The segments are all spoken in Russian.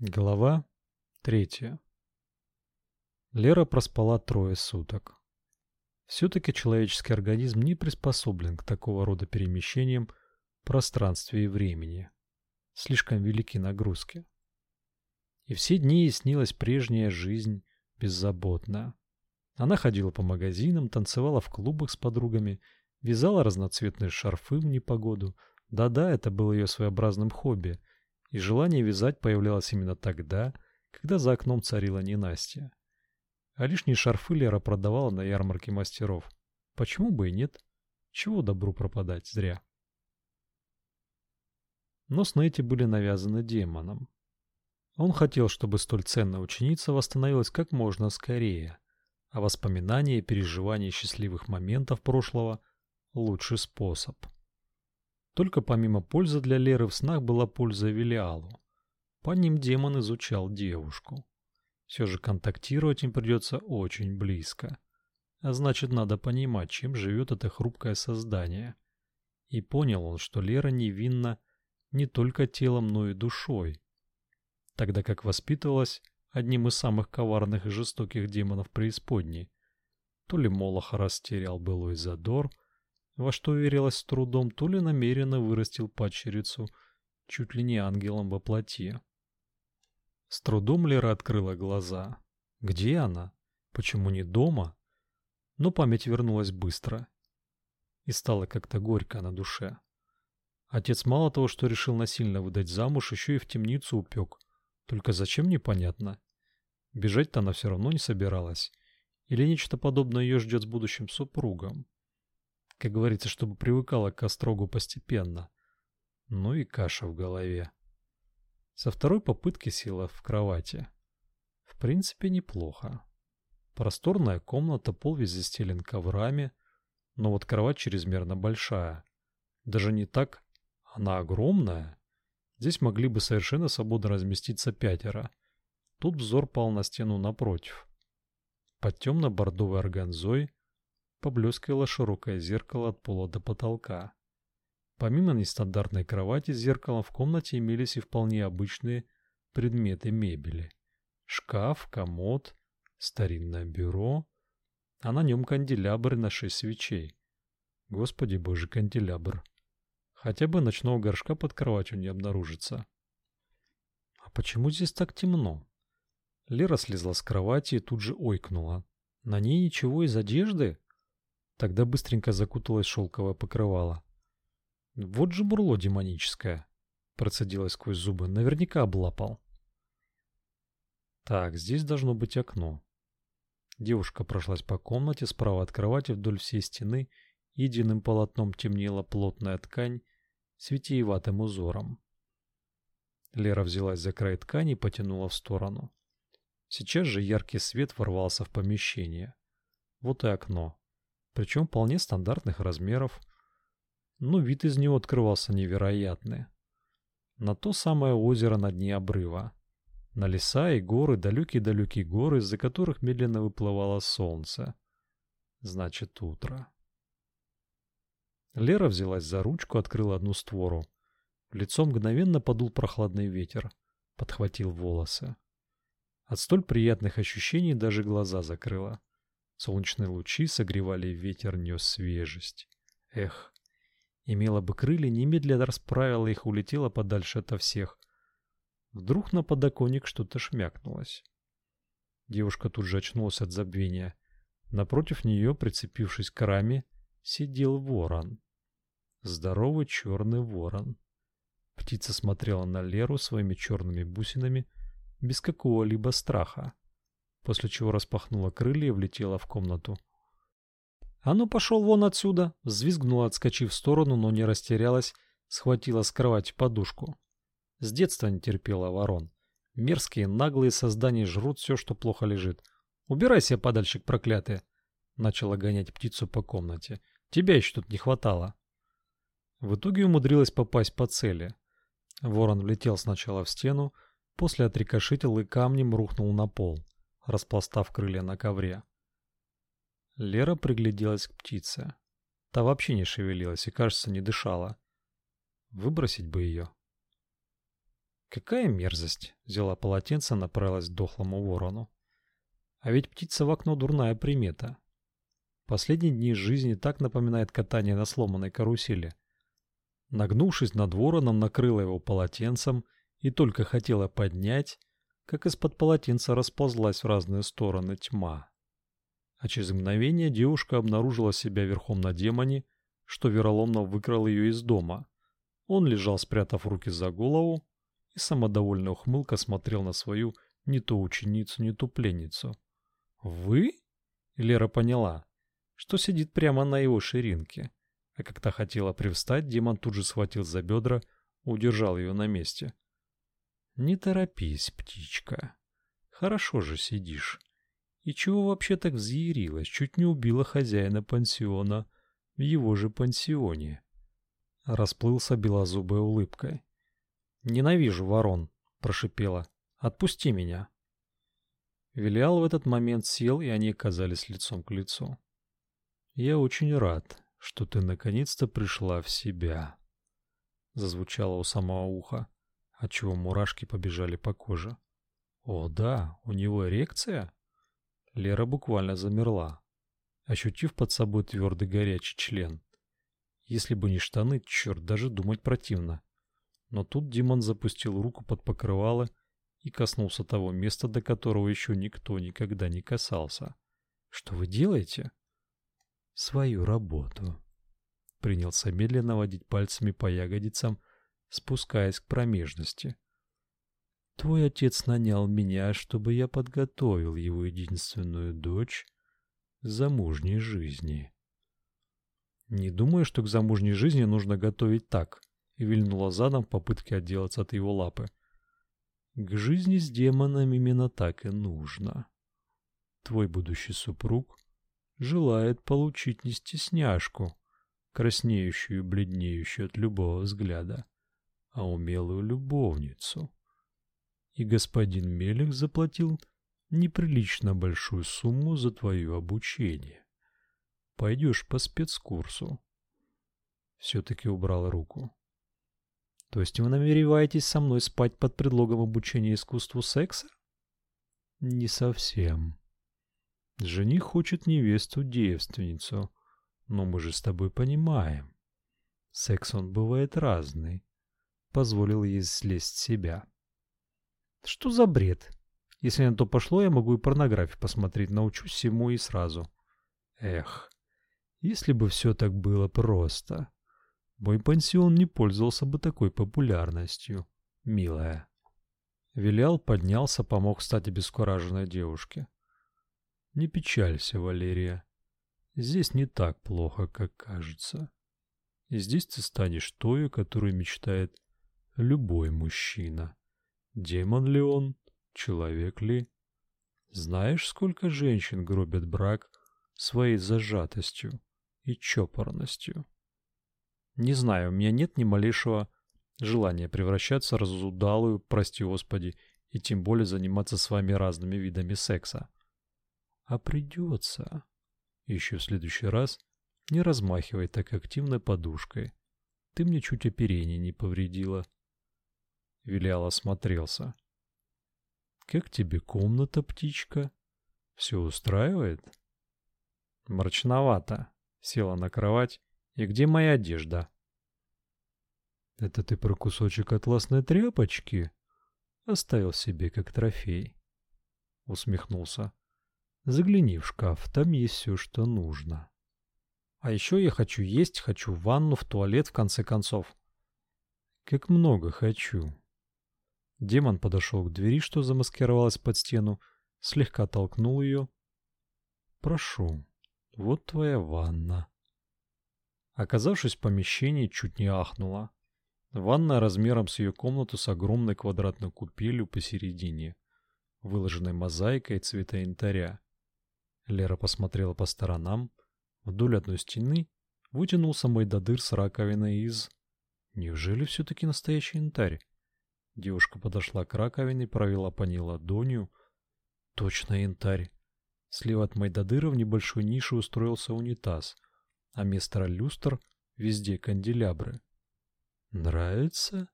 Глава третья. Лера проспала трое суток. Все-таки человеческий организм не приспособлен к такого рода перемещениям в пространстве и времени. Слишком велики нагрузки. И все дни ей снилась прежняя жизнь, беззаботная. Она ходила по магазинам, танцевала в клубах с подругами, вязала разноцветные шарфы в непогоду. Да-да, это было ее своеобразным хобби – и желание вязать появлялось именно тогда, когда за окном царила ненастье. А лишние шарфы Лера продавала на ярмарке мастеров. Почему бы и нет? Чего добру пропадать зря? Но сны эти были навязаны демоном. Он хотел, чтобы столь ценная ученица восстановилась как можно скорее, а воспоминания и переживания счастливых моментов прошлого – лучший способ – только помимо пользы для Леры в снах была польза Велиалу. По ним демон изучал девушку. Все же контактировать им придется очень близко. А значит, надо понимать, чем живет это хрупкое создание. И понял он, что Лера невинна не только телом, но и душой. Тогда как воспитывалась одним из самых коварных и жестоких демонов преисподней. То ли Молоха растерял былой задор, во что верилось с трудом, то ли намеренно вырастил падчерицу, чуть ли не ангелом во плоти. С трудом Лера открыла глаза. Где она? Почему не дома? Но память вернулась быстро. И стало как-то горько на душе. Отец мало того, что решил насильно выдать замуж, еще и в темницу упек. Только зачем непонятно. Бежать-то она все равно не собиралась. Или нечто подобное ее ждет с будущим супругом как говорится, чтобы привыкала к острогу постепенно. Ну и каша в голове. Со второй попытки села в кровати. В принципе, неплохо. Просторная комната, пол весь застелен коврами, но вот кровать чрезмерно большая. Даже не так, она огромная. Здесь могли бы совершенно свободно разместиться пятеро. Тут взор пал на стену напротив. Под темно-бордовой органзой поблескивало широкое зеркало от пола до потолка. Помимо нестандартной кровати с зеркалом в комнате имелись и вполне обычные предметы мебели. Шкаф, комод, старинное бюро, а на нем канделябр на шесть свечей. Господи боже, канделябр. Хотя бы ночного горшка под кроватью не обнаружится. А почему здесь так темно? Лера слезла с кровати и тут же ойкнула. На ней ничего из одежды? Тогда быстренько закуталась шелковое покрывало. Вот же бурло демоническое, процедилась сквозь зубы. Наверняка облапал. Так, здесь должно быть окно. Девушка прошлась по комнате, справа от кровати вдоль всей стены единым полотном темнела плотная ткань с витиеватым узором. Лера взялась за край ткани и потянула в сторону. Сейчас же яркий свет ворвался в помещение. Вот и окно причем вполне стандартных размеров. Но вид из него открывался невероятный. На то самое озеро на дне обрыва. На леса и горы, далекие-далекие горы, из-за которых медленно выплывало солнце. Значит, утро. Лера взялась за ручку, открыла одну створу. В лицо мгновенно подул прохладный ветер, подхватил волосы. От столь приятных ощущений даже глаза закрыла. Солнечные лучи согревали, ветер нес свежесть. Эх, имела бы крылья, немедленно расправила их, улетела подальше ото всех. Вдруг на подоконник что-то шмякнулось. Девушка тут же очнулась от забвения. Напротив нее, прицепившись к раме, сидел ворон. Здоровый черный ворон. Птица смотрела на Леру своими черными бусинами без какого-либо страха после чего распахнула крылья и влетела в комнату. «А ну пошел вон отсюда!» — взвизгнула, отскочив в сторону, но не растерялась, схватила с кровати подушку. С детства не терпела ворон. Мерзкие, наглые создания жрут все, что плохо лежит. «Убирайся, падальщик проклятый!» — начала гонять птицу по комнате. «Тебя еще тут не хватало!» В итоге умудрилась попасть по цели. Ворон влетел сначала в стену, после отрикошетил и камнем рухнул на пол распластав крылья на ковре. Лера пригляделась к птице. Та вообще не шевелилась и, кажется, не дышала. Выбросить бы ее. Какая мерзость, взяла полотенце, направилась к дохлому ворону. А ведь птица в окно дурная примета. Последние дни жизни так напоминает катание на сломанной карусели. Нагнувшись над вороном, накрыла его полотенцем и только хотела поднять, как из-под полотенца расползлась в разные стороны тьма. А через мгновение девушка обнаружила себя верхом на демоне, что вероломно выкрал ее из дома. Он лежал, спрятав руки за голову, и самодовольная ухмылка смотрел на свою не то ученицу, не то пленницу. «Вы?» Лера поняла, что сидит прямо на его ширинке. А когда хотела привстать, демон тут же схватил за бедра, удержал ее на месте. «Не торопись, птичка. Хорошо же сидишь. И чего вообще так взъярилась? Чуть не убила хозяина пансиона в его же пансионе». Расплылся белозубой улыбкой. «Ненавижу ворон», — прошипела. «Отпусти меня». Вилиал в этот момент сел, и они оказались лицом к лицу. «Я очень рад, что ты наконец-то пришла в себя», — зазвучало у самого уха, отчего мурашки побежали по коже. «О да, у него эрекция?» Лера буквально замерла, ощутив под собой твердый горячий член. Если бы не штаны, черт, даже думать противно. Но тут Димон запустил руку под покрывало и коснулся того места, до которого еще никто никогда не касался. «Что вы делаете?» «Свою работу». Принялся медленно водить пальцами по ягодицам, спускаясь к промежности. «Твой отец нанял меня, чтобы я подготовил его единственную дочь к замужней жизни». «Не думаю, что к замужней жизни нужно готовить так», и вильнула задом в попытке отделаться от его лапы. К жизни с демоном именно так и нужно. Твой будущий супруг желает получить не стесняшку, краснеющую и бледнеющую от любого взгляда, а умелую любовницу. И господин Мелик заплатил неприлично большую сумму за твое обучение. Пойдешь по спецкурсу. Все-таки убрал руку. То есть вы намереваетесь со мной спать под предлогом обучения искусству секса? Не совсем. Жених хочет невесту-девственницу, но мы же с тобой понимаем. Секс он бывает разный. Позволил ей слезть с себя. Что за бред? Если на то пошло, я могу и порнографию посмотреть, научусь всему и сразу. Эх, если бы все так было просто. Мой пансион не пользовался бы такой популярностью, милая. Вилял поднялся, помог встать обескураженной девушке. Не печалься, Валерия. Здесь не так плохо, как кажется. И здесь ты станешь той, о которой мечтает любой мужчина. Демон ли он, человек ли? Знаешь, сколько женщин гробят брак своей зажатостью и чопорностью? Не знаю, у меня нет ни малейшего желания превращаться в разудалую, прости господи, и тем более заниматься с вами разными видами секса. А придется. Еще в следующий раз не размахивай так активно подушкой. Ты мне чуть оперение не повредила. Вилял осмотрелся. Как тебе комната, птичка? Все устраивает? Мрачновато. Села на кровать и где моя одежда? Это ты про кусочек атласной тряпочки? Оставил себе как трофей. Усмехнулся. Загляни в шкаф, там есть все, что нужно. А еще я хочу есть, хочу в ванну, в туалет, в конце концов. Как много хочу. Демон подошел к двери, что замаскировалась под стену, слегка толкнул ее. Прошу, вот твоя ванна. Оказавшись в помещении, чуть не ахнула. Ванная размером с ее комнату с огромной квадратной купелью посередине, выложенной мозаикой цвета янтаря. Лера посмотрела по сторонам. Вдоль одной стены вытянулся Майдадыр с раковиной из... Неужели все-таки настоящий янтарь? Девушка подошла к раковине, провела по ней ладонью. Точно янтарь. Слева от Майдадыра в небольшой нише устроился унитаз — а вместо люстр везде канделябры. Нравится?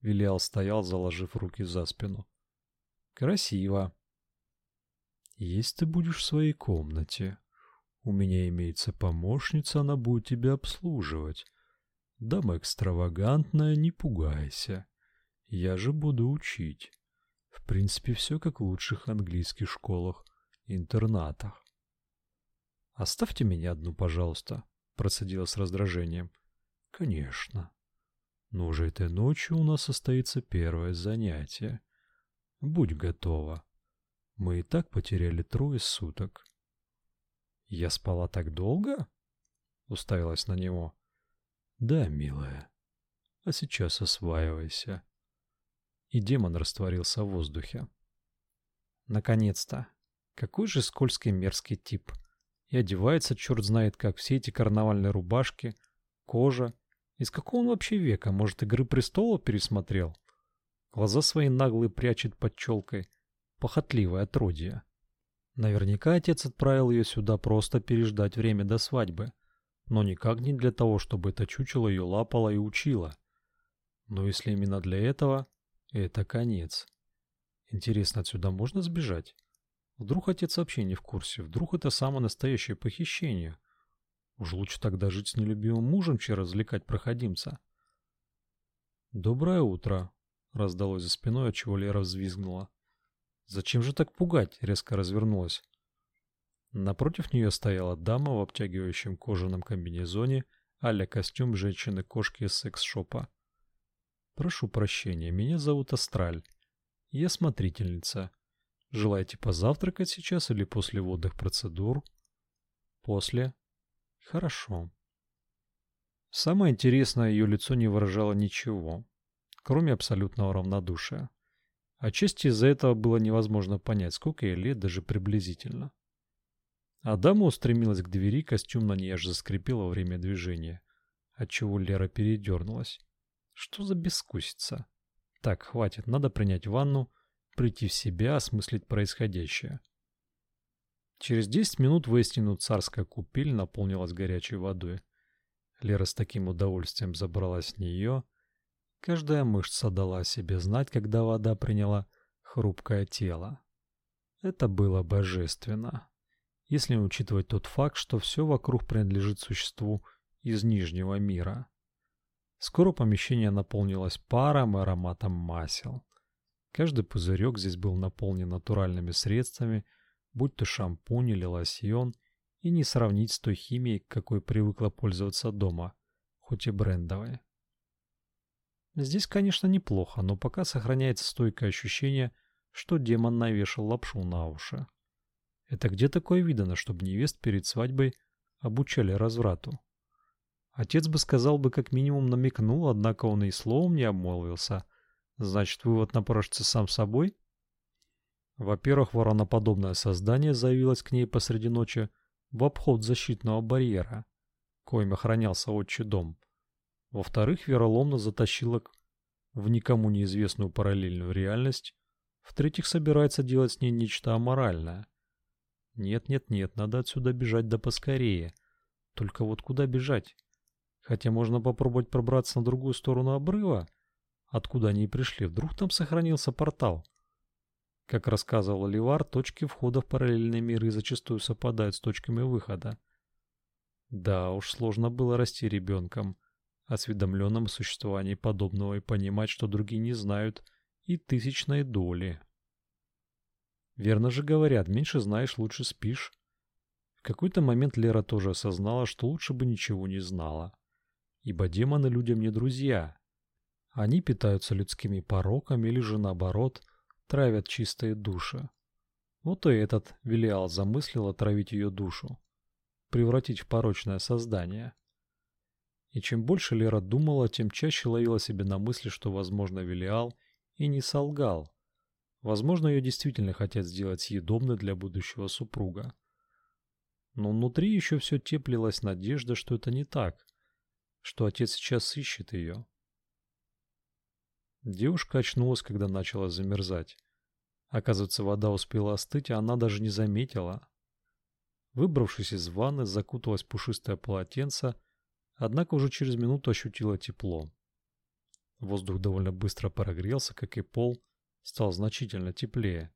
Вилиал стоял, заложив руки за спину. Красиво. Есть ты будешь в своей комнате. У меня имеется помощница, она будет тебя обслуживать. Дама экстравагантная, не пугайся. Я же буду учить. В принципе, все как в лучших английских школах, интернатах. Оставьте меня одну, пожалуйста, процедила с раздражением. Конечно. Но уже этой ночью у нас состоится первое занятие. Будь готова. Мы и так потеряли трое суток. Я спала так долго? Уставилась на него. Да, милая. А сейчас осваивайся. И демон растворился в воздухе. Наконец-то. Какой же скользкий мерзкий тип. И одевается черт знает как все эти карнавальные рубашки, кожа. Из какого он вообще века? Может, Игры престолов пересмотрел? Глаза свои наглые прячет под челкой. Похотливое отродье. Наверняка отец отправил ее сюда просто переждать время до свадьбы, но никак не для того, чтобы это чучело ее лапало и учило. Но если именно для этого, это конец. Интересно, отсюда можно сбежать? Вдруг отец вообще не в курсе, вдруг это самое настоящее похищение? Уж лучше тогда жить с нелюбимым мужем, чем развлекать проходимца. «Доброе утро!» — раздалось за спиной, отчего Лера взвизгнула. Зачем же так пугать? Резко развернулась. Напротив нее стояла дама в обтягивающем кожаном комбинезоне а костюм женщины-кошки из секс-шопа. Прошу прощения, меня зовут Астраль. Я смотрительница. Желаете позавтракать сейчас или после водных процедур? После. Хорошо. Самое интересное, ее лицо не выражало ничего, кроме абсолютного равнодушия. Отчасти из-за этого было невозможно понять, сколько ей лет даже приблизительно. Адама устремилась к двери, костюм на ней аж заскрипел во время движения, отчего Лера передернулась. Что за бескусица? Так, хватит, надо принять ванну, прийти в себя, осмыслить происходящее. Через 10 минут воистину царская купель наполнилась горячей водой. Лера с таким удовольствием забралась в нее, Каждая мышца дала о себе знать, когда вода приняла хрупкое тело. Это было божественно. Если учитывать тот факт, что все вокруг принадлежит существу из Нижнего мира. Скоро помещение наполнилось паром и ароматом масел. Каждый пузырек здесь был наполнен натуральными средствами, будь то шампунь или лосьон, и не сравнить с той химией, какой привыкла пользоваться дома, хоть и брендовой. Здесь, конечно, неплохо, но пока сохраняется стойкое ощущение, что демон навешал лапшу на уши. Это где такое видано, чтобы невест перед свадьбой обучали разврату? Отец бы сказал бы, как минимум намекнул, однако он и словом не обмолвился. Значит, вывод напрашивается сам собой? Во-первых, вороноподобное создание заявилось к ней посреди ночи в обход защитного барьера, коим охранялся отчий дом. Во-вторых, вероломно затащила в никому неизвестную параллельную реальность. В-третьих, собирается делать с ней нечто аморальное. Нет-нет-нет, надо отсюда бежать да поскорее. Только вот куда бежать? Хотя можно попробовать пробраться на другую сторону обрыва, откуда они и пришли. Вдруг там сохранился портал. Как рассказывал Ливар, точки входа в параллельные миры зачастую совпадают с точками выхода. Да уж, сложно было расти ребенком осведомленным о существовании подобного и понимать, что другие не знают и тысячной доли. Верно же говорят, меньше знаешь, лучше спишь. В какой-то момент Лера тоже осознала, что лучше бы ничего не знала. Ибо демоны людям не друзья. Они питаются людскими пороками или же наоборот, травят чистые души. Вот и этот Велиал замыслил отравить ее душу, превратить в порочное создание. И чем больше Лера думала, тем чаще ловила себе на мысли, что, возможно, Велиал и не солгал. Возможно, ее действительно хотят сделать съедобной для будущего супруга. Но внутри еще все теплилась надежда, что это не так, что отец сейчас ищет ее. Девушка очнулась, когда начала замерзать. Оказывается, вода успела остыть, а она даже не заметила. Выбравшись из ванны, закуталась пушистое полотенце Однако уже через минуту ощутила тепло. Воздух довольно быстро прогрелся, как и пол, стал значительно теплее.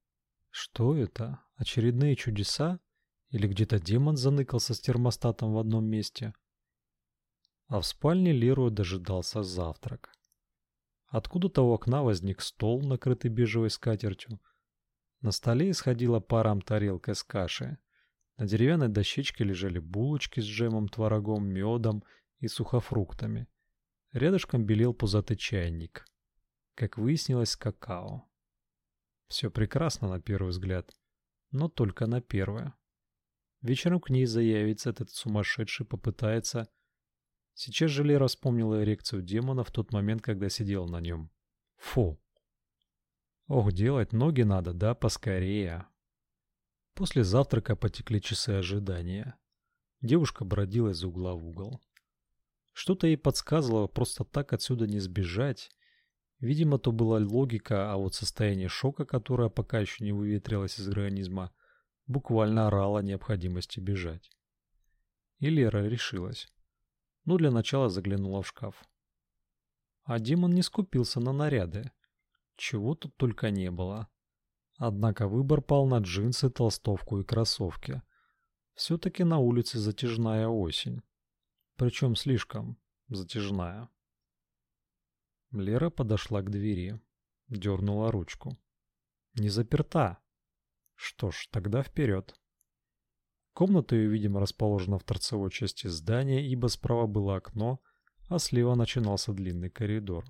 Что это? Очередные чудеса? Или где-то демон заныкался с термостатом в одном месте? А в спальне Леру дожидался завтрак. Откуда-то у окна возник стол, накрытый бежевой скатертью. На столе исходила паром тарелка с кашей. На деревянной дощечке лежали булочки с джемом, творогом, медом и сухофруктами. Рядышком белел пузатый чайник. Как выяснилось, какао. Все прекрасно на первый взгляд, но только на первое. Вечером к ней заявится этот сумасшедший, попытается... Сейчас же Лера вспомнила эрекцию демона в тот момент, когда сидела на нем. Фу. Ох, делать ноги надо, да, поскорее. После завтрака потекли часы ожидания. Девушка бродила из угла в угол. Что-то ей подсказывало просто так отсюда не сбежать. Видимо, то была логика, а вот состояние шока, которое пока еще не выветрилось из организма, буквально орало необходимости бежать. И Лера решилась. Ну, для начала заглянула в шкаф. А Димон не скупился на наряды. Чего тут только не было. Однако выбор пал на джинсы, толстовку и кроссовки. Все-таки на улице затяжная осень. Причем слишком затяжная. Лера подошла к двери, дернула ручку. Не заперта. Что ж, тогда вперед. Комната ее, видимо, расположена в торцевой части здания, ибо справа было окно, а слева начинался длинный коридор.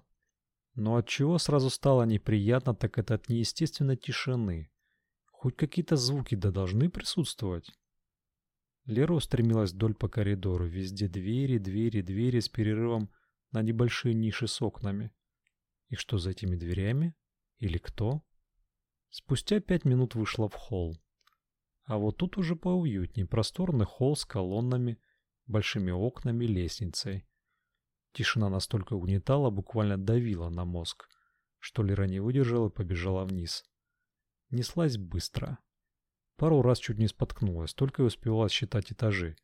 Но от чего сразу стало неприятно, так это от неестественной тишины. Хоть какие-то звуки да должны присутствовать. Лера устремилась вдоль по коридору. Везде двери, двери, двери с перерывом на небольшие ниши с окнами. И что за этими дверями? Или кто? Спустя пять минут вышла в холл. А вот тут уже поуютнее. Просторный холл с колоннами, большими окнами, лестницей. Тишина настолько угнетала, буквально давила на мозг, что Лера не выдержала и побежала вниз. Неслась быстро. Пару раз чуть не споткнулась, только и успевала считать этажи.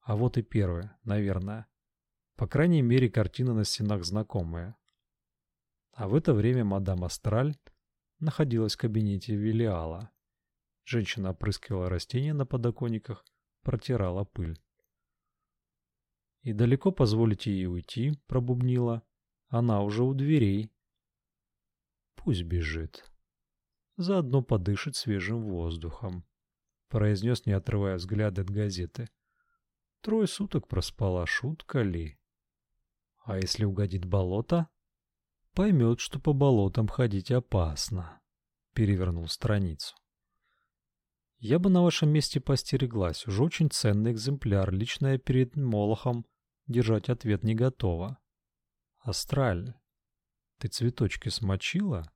А вот и первое, наверное. По крайней мере, картина на стенах знакомая. А в это время мадам Астраль находилась в кабинете Велиала. Женщина опрыскивала растения на подоконниках, протирала пыль. «И далеко позволите ей уйти?» — пробубнила. «Она уже у дверей». «Пусть бежит. Заодно подышит свежим воздухом» произнес, не отрывая взгляда от газеты. Трое суток проспала, шутка ли? А если угодит болото? Поймет, что по болотам ходить опасно. Перевернул страницу. Я бы на вашем месте постереглась. Уж очень ценный экземпляр. Лично я перед Молохом держать ответ не готова. Астраль, ты цветочки смочила?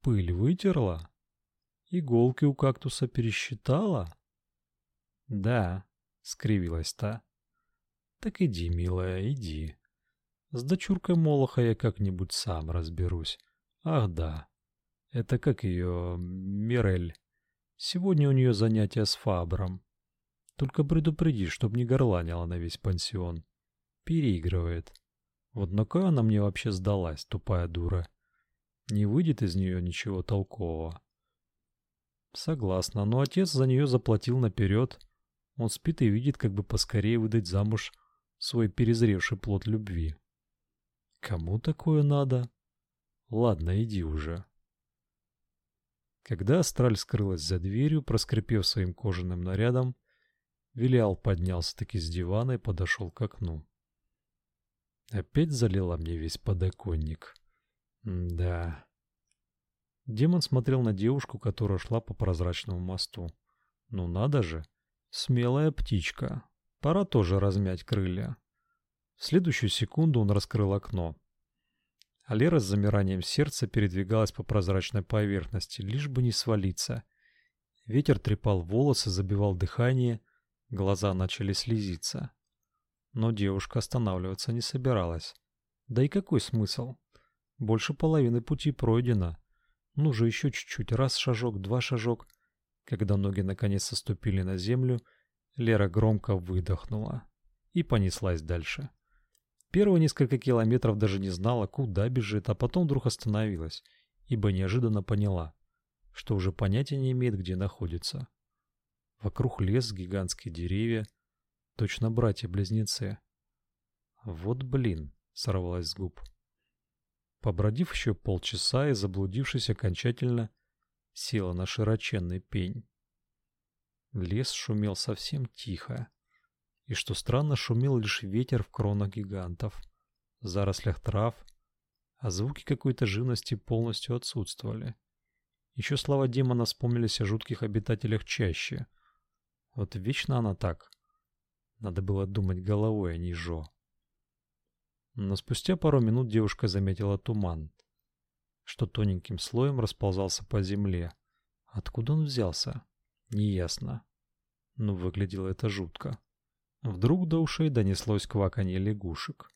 Пыль вытерла? Иголки у кактуса пересчитала? Да, скривилась та. Так иди, милая, иди. С дочуркой Молоха я как-нибудь сам разберусь. Ах да, это как ее, Мирель. Сегодня у нее занятия с Фабром. Только предупреди, чтоб не горланила на весь пансион. Переигрывает. Вот на кой она мне вообще сдалась, тупая дура? Не выйдет из нее ничего толкового. Согласна, но отец за нее заплатил наперед. Он спит и видит, как бы поскорее выдать замуж свой перезревший плод любви. Кому такое надо? Ладно, иди уже. Когда Астраль скрылась за дверью, проскрипев своим кожаным нарядом, Вилиал поднялся-таки с дивана и подошел к окну. Опять залила мне весь подоконник. Да. Демон смотрел на девушку, которая шла по прозрачному мосту. Ну надо же, смелая птичка. Пора тоже размять крылья. В следующую секунду он раскрыл окно. А Лера с замиранием сердца передвигалась по прозрачной поверхности, лишь бы не свалиться. Ветер трепал волосы, забивал дыхание, глаза начали слезиться. Но девушка останавливаться не собиралась. Да и какой смысл? Больше половины пути пройдено. Ну же еще чуть-чуть, раз шажок, два шажок. Когда ноги наконец ступили на землю, Лера громко выдохнула и понеслась дальше. Первые несколько километров даже не знала, куда бежит, а потом вдруг остановилась, ибо неожиданно поняла, что уже понятия не имеет, где находится. Вокруг лес, гигантские деревья, точно братья-близнецы. Вот блин, сорвалась с губ. Побродив еще полчаса и заблудившись окончательно, села на широченный пень. Лес шумел совсем тихо. И что странно, шумел лишь ветер в кронах гигантов, зарослях трав, а звуки какой-то живности полностью отсутствовали. Еще слова демона вспомнились о жутких обитателях чаще. Вот вечно она так. Надо было думать головой, а не жо. Но спустя пару минут девушка заметила туман, что тоненьким слоем расползался по земле. Откуда он взялся? Неясно. Но выглядело это жутко. Вдруг до ушей донеслось кваканье лягушек.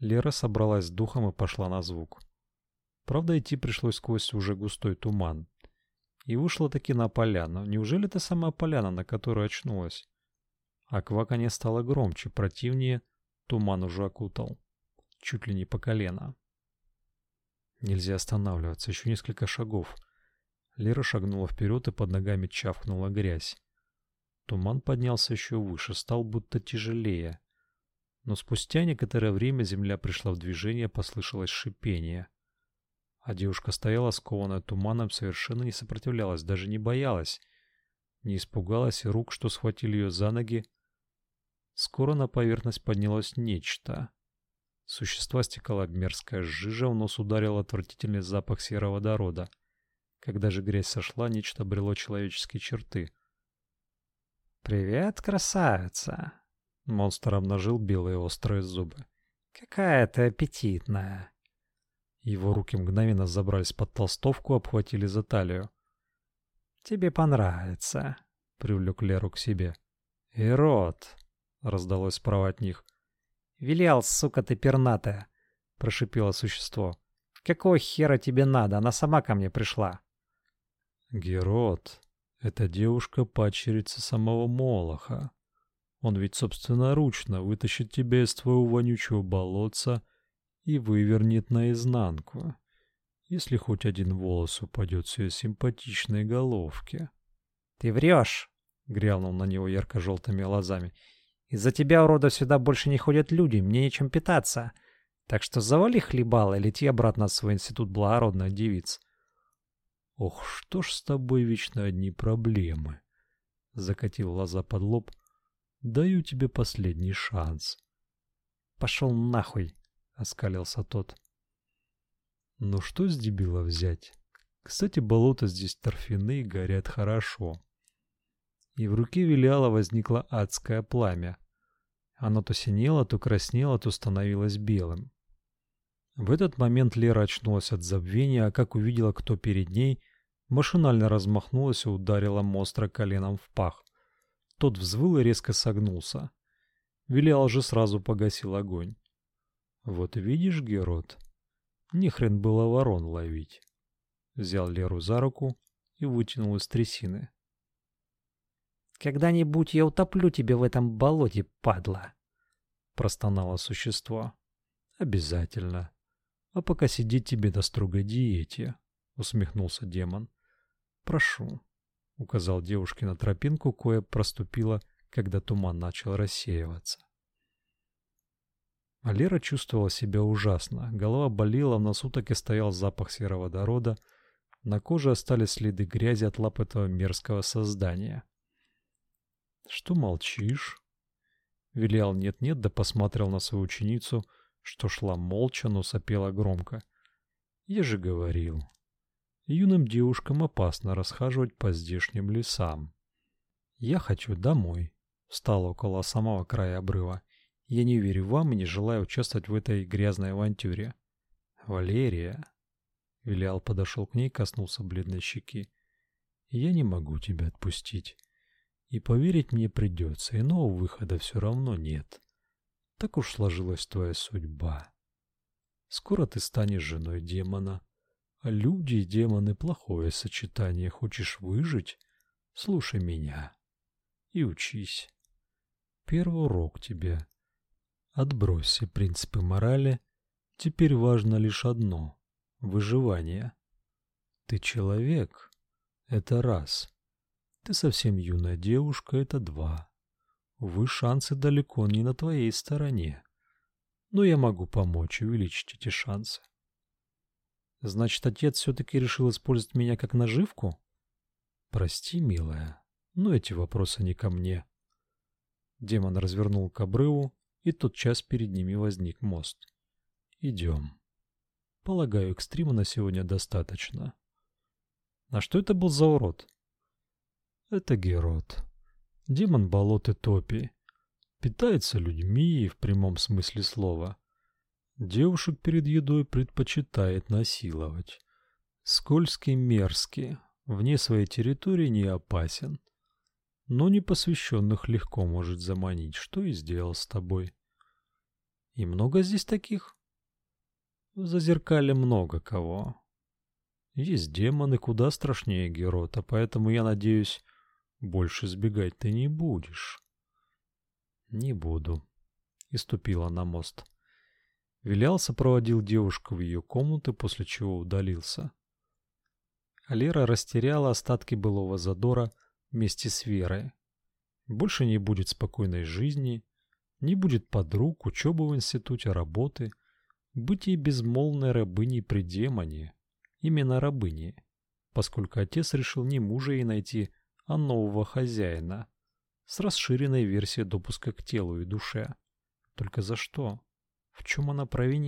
Лера собралась с духом и пошла на звук. Правда, идти пришлось сквозь уже густой туман. И вышла таки на поляну. Неужели это самая поляна, на которой очнулась? А кваканье стало громче, противнее, туман уже окутал. Чуть ли не по колено. Нельзя останавливаться, еще несколько шагов. Лера шагнула вперед и под ногами чавкнула грязь. Туман поднялся еще выше, стал будто тяжелее. Но спустя некоторое время земля пришла в движение, послышалось шипение. А девушка стояла скованная туманом, совершенно не сопротивлялась, даже не боялась. Не испугалась и рук, что схватили ее за ноги. Скоро на поверхность поднялось нечто. Существа стекала мерзкая жижа, в нос ударил отвратительный запах сероводорода. Когда же грязь сошла, нечто обрело человеческие черты — «Привет, красавица!» Монстр обнажил белые острые зубы. «Какая ты аппетитная!» Его руки мгновенно забрались под толстовку, обхватили за талию. «Тебе понравится», — привлек Леру к себе. «Ирод!» — раздалось справа от них. «Вилял, сука ты пернатая!» — прошипело существо. «Какого хера тебе надо? Она сама ко мне пришла!» «Герод!» Эта девушка падчерица самого Молоха. Он ведь собственноручно вытащит тебя из твоего вонючего болотца и вывернет наизнанку, если хоть один волос упадет с ее симпатичной головки. — Ты врешь! — грянул на него ярко-желтыми глазами. — Из-за тебя, урода, сюда больше не ходят люди, мне нечем питаться. Так что завали хлебало и лети обратно в свой институт благородных девиц. — Ох, что ж с тобой вечно одни проблемы. Закатил глаза под лоб. Даю тебе последний шанс. Пошел нахуй, оскалился тот. Ну что с дебила взять? Кстати, болота здесь торфяные, горят хорошо. И в руке Вилиала возникло адское пламя. Оно то синело, то краснело, то становилось белым. В этот момент Лера очнулась от забвения, а как увидела, кто перед ней, машинально размахнулась и ударила монстра коленом в пах. Тот взвыл и резко согнулся. Вилиал же сразу погасил огонь. Вот видишь, Герод, не хрен было ворон ловить. Взял Леру за руку и вытянул из трясины. Когда-нибудь я утоплю тебя в этом болоте, падла, простонало существо. Обязательно. А пока сидеть тебе на строгой диете, усмехнулся демон. Прошу, указал девушке на тропинку, кое проступила, когда туман начал рассеиваться. А Лера чувствовала себя ужасно. Голова болела, в носу так и стоял запах сероводорода. На коже остались следы грязи от лап этого мерзкого создания. «Что молчишь?» Вилял нет-нет, да посмотрел на свою ученицу — что шла молча, но сопела громко. Я же говорил, юным девушкам опасно расхаживать по здешним лесам. Я хочу домой. Встала около самого края обрыва. Я не верю вам и не желаю участвовать в этой грязной авантюре. Валерия. Вилиал подошел к ней, коснулся бледной щеки. Я не могу тебя отпустить. И поверить мне придется, иного выхода все равно нет. Так уж сложилась твоя судьба. Скоро ты станешь женой демона. Люди и демоны — плохое сочетание. Хочешь выжить? Слушай меня. И учись. Первый урок тебе. Отбрось все принципы морали, теперь важно лишь одно — выживание. Ты человек — это раз. Ты совсем юная девушка — это два. Увы, шансы далеко не на твоей стороне. Но я могу помочь увеличить эти шансы. Значит, отец все-таки решил использовать меня как наживку? Прости, милая, но эти вопросы не ко мне. Демон развернул к обрыву, и тотчас перед ними возник мост. Идем. Полагаю, экстрима на сегодня достаточно. А что это был за урод? Это Герод. Демон болот и топи. Питается людьми в прямом смысле слова. Девушек перед едой предпочитает насиловать. Скользкий, мерзкий, вне своей территории не опасен. Но непосвященных легко может заманить, что и сделал с тобой. И много здесь таких? В Зазеркале много кого. Есть демоны куда страшнее Герота, поэтому я надеюсь, больше сбегать ты не будешь. Не буду. И ступила на мост. Вилял сопроводил девушку в ее комнаты, после чего удалился. Алера растеряла остатки былого задора вместе с Верой. Больше не будет спокойной жизни, не будет подруг, учебы в институте, работы, быть ей безмолвной рабыней при демоне, именно рабыней, поскольку отец решил не мужа ей найти, а нового хозяина с расширенной версией допуска к телу и душе. Только за что? В чем она провинилась?